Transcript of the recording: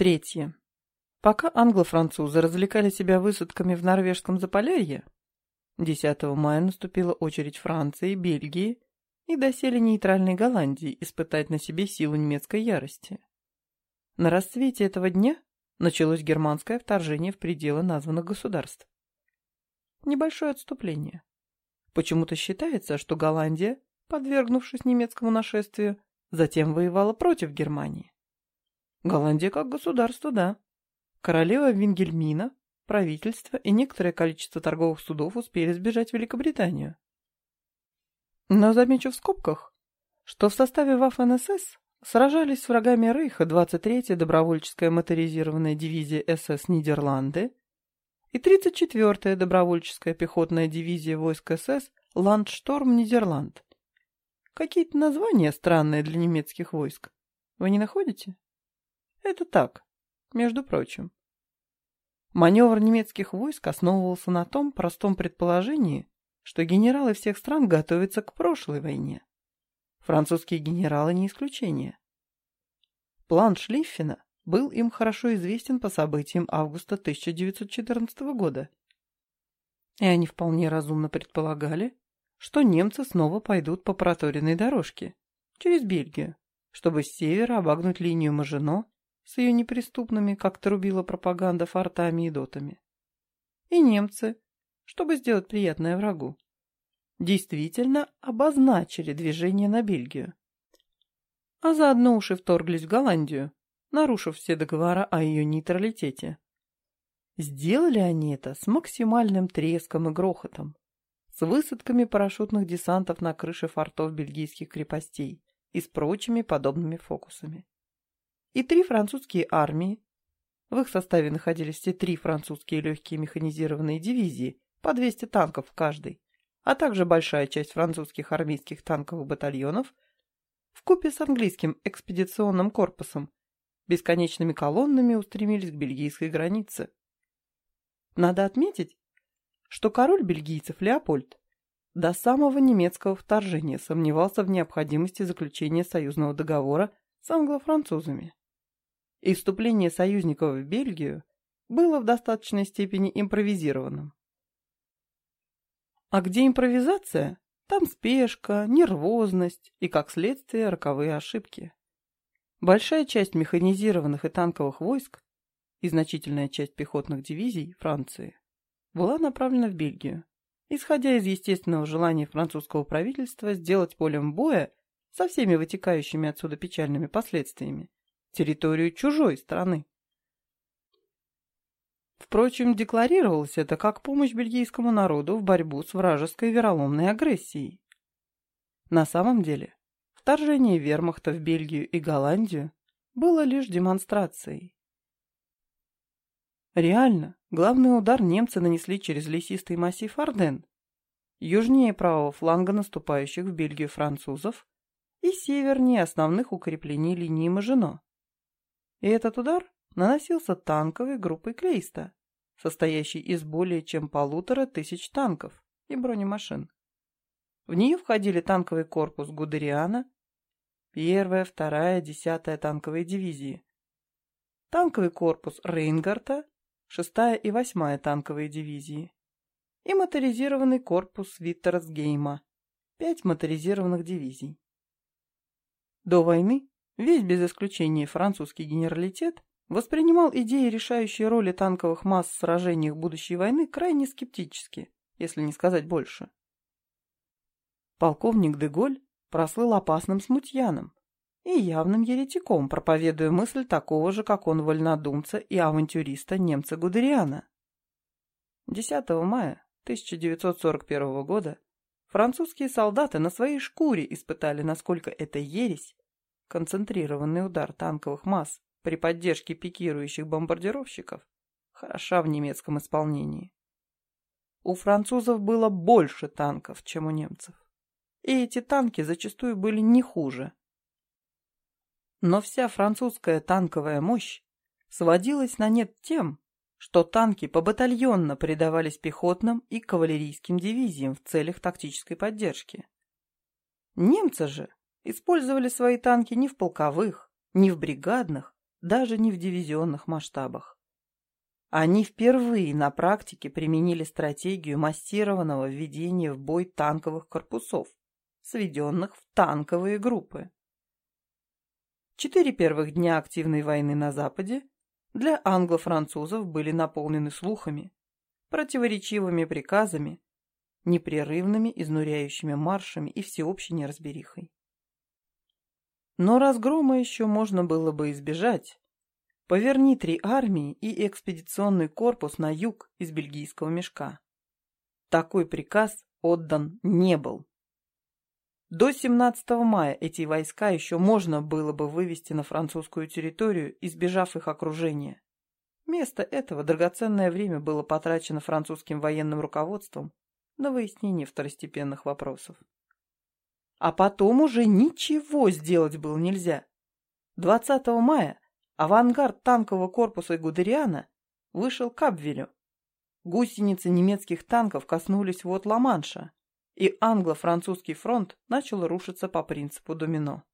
Третье. Пока англо-французы развлекали себя высадками в норвежском Заполярье, 10 мая наступила очередь Франции, Бельгии и доселе нейтральной Голландии испытать на себе силу немецкой ярости. На расцвете этого дня началось германское вторжение в пределы названных государств. Небольшое отступление. Почему-то считается, что Голландия, подвергнувшись немецкому нашествию, затем воевала против Германии. Голландия как государство, да. Королева Вингельмина, правительство и некоторое количество торговых судов успели сбежать в Великобританию. Но замечу в скобках, что в составе Waffen-СС сражались с врагами Рейха 23-я добровольческая моторизированная дивизия СС Нидерланды и 34-я добровольческая пехотная дивизия войск СС Ландшторм Нидерланд. Какие-то названия странные для немецких войск. Вы не находите? Это так, между прочим. Маневр немецких войск основывался на том простом предположении, что генералы всех стран готовятся к прошлой войне. Французские генералы не исключение. План Шлиффена был им хорошо известен по событиям августа 1914 года. И они вполне разумно предполагали, что немцы снова пойдут по проторенной дорожке, через Бельгию, чтобы с севера обогнуть линию Мажино с ее неприступными, как трубила пропаганда, фортами и дотами. И немцы, чтобы сделать приятное врагу, действительно обозначили движение на Бельгию. А заодно уж и вторглись в Голландию, нарушив все договора о ее нейтралитете. Сделали они это с максимальным треском и грохотом, с высадками парашютных десантов на крыше фортов бельгийских крепостей и с прочими подобными фокусами. И три французские армии, в их составе находились все три французские легкие механизированные дивизии, по 200 танков в каждой, а также большая часть французских армейских танковых батальонов, в купе с английским экспедиционным корпусом бесконечными колоннами устремились к бельгийской границе. Надо отметить, что король бельгийцев Леопольд до самого немецкого вторжения сомневался в необходимости заключения союзного договора с англо-французами. И вступление союзников в Бельгию было в достаточной степени импровизированным. А где импровизация, там спешка, нервозность и, как следствие, роковые ошибки. Большая часть механизированных и танковых войск и значительная часть пехотных дивизий Франции была направлена в Бельгию, исходя из естественного желания французского правительства сделать полем боя со всеми вытекающими отсюда печальными последствиями территорию чужой страны. Впрочем, декларировалось это как помощь бельгийскому народу в борьбу с вражеской вероломной агрессией. На самом деле, Вторжение вермахта в Бельгию и Голландию было лишь демонстрацией. Реально, главный удар немцы нанесли через лесистый массив Арден, южнее правого фланга наступающих в Бельгию французов и севернее основных укреплений линии Мажино. И этот удар наносился танковой группой Клейста, состоящей из более чем полутора тысяч танков и бронемашин. В нее входили танковый корпус Гудериана, первая, вторая, десятая танковые дивизии, танковый корпус Рейнгарта, шестая и восьмая танковые дивизии и моторизированный корпус Виттерсгейма, пять моторизированных дивизий. До войны весь без исключения французский генералитет воспринимал идеи решающей роли танковых масс в сражениях будущей войны крайне скептически, если не сказать больше. Полковник Деголь прослыл опасным смутьяном и явным еретиком, проповедуя мысль такого же, как он, вольнодумца и авантюриста немца Гудериана. 10 мая 1941 года французские солдаты на своей шкуре испытали, насколько эта ересь, концентрированный удар танковых масс при поддержке пикирующих бомбардировщиков, хороша в немецком исполнении. У французов было больше танков, чем у немцев и эти танки зачастую были не хуже. Но вся французская танковая мощь сводилась на нет тем, что танки побатальонно передавались пехотным и кавалерийским дивизиям в целях тактической поддержки. Немцы же использовали свои танки не в полковых, не в бригадных, даже не в дивизионных масштабах. Они впервые на практике применили стратегию массированного введения в бой танковых корпусов, сведенных в танковые группы. Четыре первых дня активной войны на Западе для англо-французов были наполнены слухами, противоречивыми приказами, непрерывными изнуряющими маршами и всеобщей неразберихой. Но разгрома еще можно было бы избежать. Поверни три армии и экспедиционный корпус на юг из бельгийского мешка. Такой приказ отдан не был. До 17 мая эти войска еще можно было бы вывести на французскую территорию, избежав их окружения. Вместо этого драгоценное время было потрачено французским военным руководством на выяснение второстепенных вопросов. А потом уже ничего сделать было нельзя. 20 мая авангард танкового корпуса Гудериана вышел к Абвелю. Гусеницы немецких танков коснулись вот Ла-Манша, и англо-французский фронт начал рушиться по принципу домино.